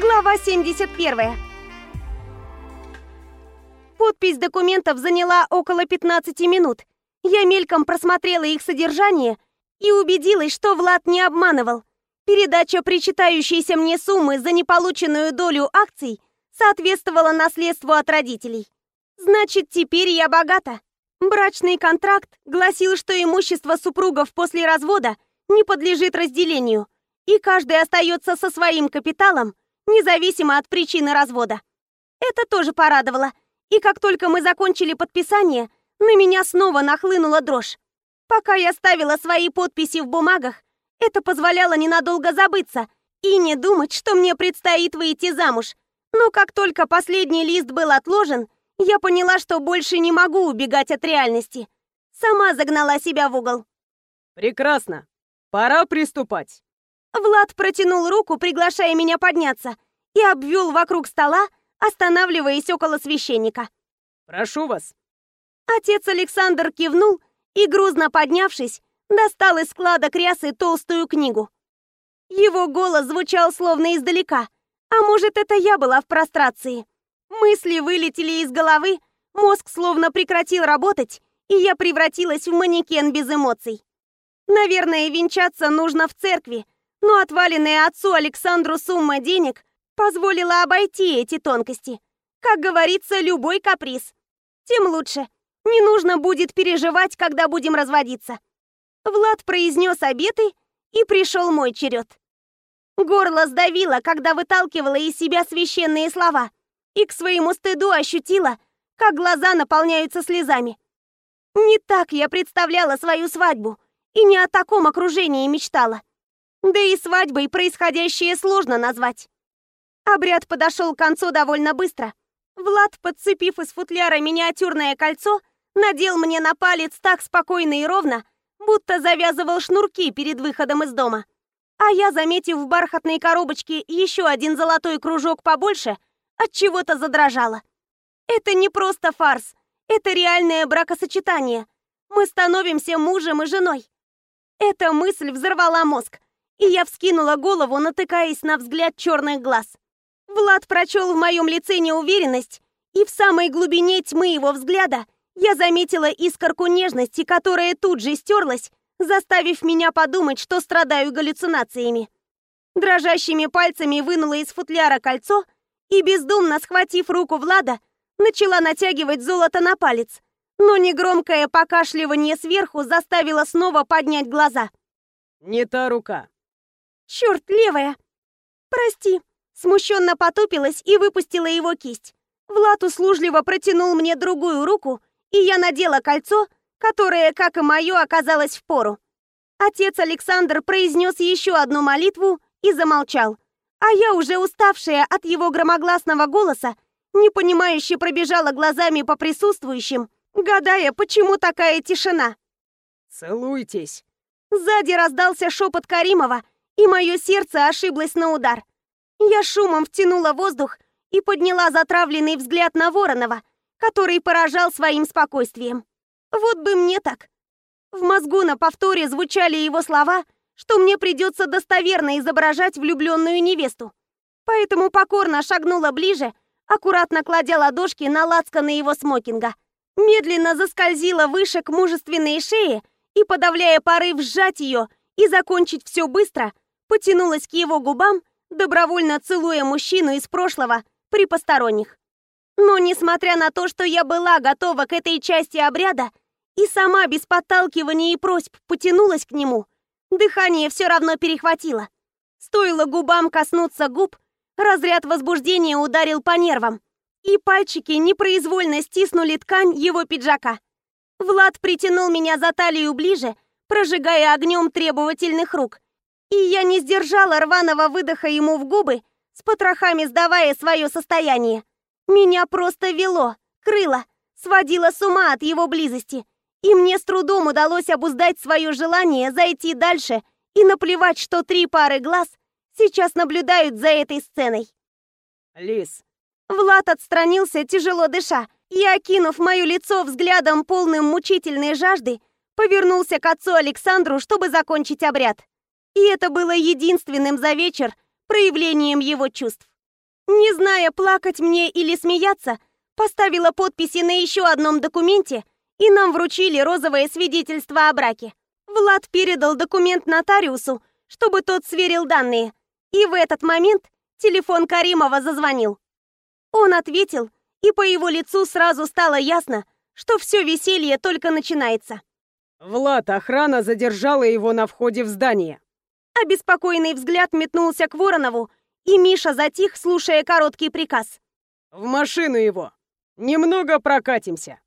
Глава 71. Подпись документов заняла около 15 минут. Я мельком просмотрела их содержание и убедилась, что Влад не обманывал. Передача причитающейся мне суммы за неполученную долю акций соответствовала наследству от родителей. Значит, теперь я богата. Брачный контракт гласил, что имущество супругов после развода не подлежит разделению, и каждый остается со своим капиталом, независимо от причины развода. Это тоже порадовало, и как только мы закончили подписание, на меня снова нахлынула дрожь. Пока я ставила свои подписи в бумагах, это позволяло ненадолго забыться и не думать, что мне предстоит выйти замуж. Но как только последний лист был отложен, я поняла, что больше не могу убегать от реальности. Сама загнала себя в угол. Прекрасно. Пора приступать. Влад протянул руку, приглашая меня подняться, и обвел вокруг стола, останавливаясь около священника. Прошу вас. Отец Александр кивнул и, грузно поднявшись, достал из складок рясы толстую книгу. Его голос звучал словно издалека, а может, это я была в прострации. Мысли вылетели из головы, мозг словно прекратил работать, и я превратилась в манекен без эмоций. Наверное, венчаться нужно в церкви, но отваленная отцу Александру сумма денег позволила обойти эти тонкости. Как говорится, любой каприз. Тем лучше. Не нужно будет переживать, когда будем разводиться. Влад произнес обеты, и пришел мой черед. Горло сдавило, когда выталкивала из себя священные слова, и к своему стыду ощутила, как глаза наполняются слезами. Не так я представляла свою свадьбу, и не о таком окружении мечтала. Да и свадьбой происходящее сложно назвать. Обряд подошел к концу довольно быстро. Влад, подцепив из футляра миниатюрное кольцо, надел мне на палец так спокойно и ровно, будто завязывал шнурки перед выходом из дома. А я, заметив в бархатной коробочке еще один золотой кружок побольше, от чего-то задрожала. Это не просто фарс, это реальное бракосочетание. Мы становимся мужем и женой. Эта мысль взорвала мозг, и я вскинула голову, натыкаясь на взгляд черных глаз. Влад прочел в моем лице неуверенность, и в самой глубине тьмы его взгляда я заметила искорку нежности, которая тут же стерлась, заставив меня подумать, что страдаю галлюцинациями. Дрожащими пальцами вынула из футляра кольцо и, бездумно схватив руку Влада, начала натягивать золото на палец, но негромкое покашливание сверху заставило снова поднять глаза. «Не та рука». «Черт, левая!» «Прости», смущенно потупилась и выпустила его кисть. Влад услужливо протянул мне другую руку, и я надела кольцо, которое, как и мое, оказалось в пору. Отец Александр произнес еще одну молитву и замолчал, а я, уже уставшая от его громогласного голоса, непонимающе пробежала глазами по присутствующим, гадая, почему такая тишина. «Целуйтесь!» Сзади раздался шепот Каримова, и мое сердце ошиблось на удар. Я шумом втянула воздух и подняла затравленный взгляд на Воронова, который поражал своим спокойствием. Вот бы мне так. В мозгу на повторе звучали его слова, что мне придется достоверно изображать влюбленную невесту. Поэтому покорно шагнула ближе, аккуратно кладя ладошки на лацканы его смокинга. Медленно заскользила выше к мужественной шее и, подавляя порыв сжать ее и закончить все быстро, потянулась к его губам, добровольно целуя мужчину из прошлого при посторонних. Но несмотря на то, что я была готова к этой части обряда и сама без подталкивания и просьб потянулась к нему, дыхание все равно перехватило. Стоило губам коснуться губ, разряд возбуждения ударил по нервам, и пальчики непроизвольно стиснули ткань его пиджака. Влад притянул меня за талию ближе, прожигая огнем требовательных рук, и я не сдержала рваного выдоха ему в губы, с потрохами сдавая свое состояние. Меня просто вело, крыло, сводило с ума от его близости. И мне с трудом удалось обуздать свое желание зайти дальше и наплевать, что три пары глаз сейчас наблюдают за этой сценой. Лис. Влад отстранился, тяжело дыша, и, окинув мое лицо взглядом полным мучительной жажды, повернулся к отцу Александру, чтобы закончить обряд. И это было единственным за вечер проявлением его чувств. Не зная, плакать мне или смеяться, поставила подписи на еще одном документе, и нам вручили розовое свидетельство о браке. Влад передал документ нотариусу, чтобы тот сверил данные, и в этот момент телефон Каримова зазвонил. Он ответил, и по его лицу сразу стало ясно, что все веселье только начинается. Влад, охрана задержала его на входе в здание. Обеспокоенный взгляд метнулся к Воронову, и Миша затих, слушая короткий приказ. В машину его. Немного прокатимся.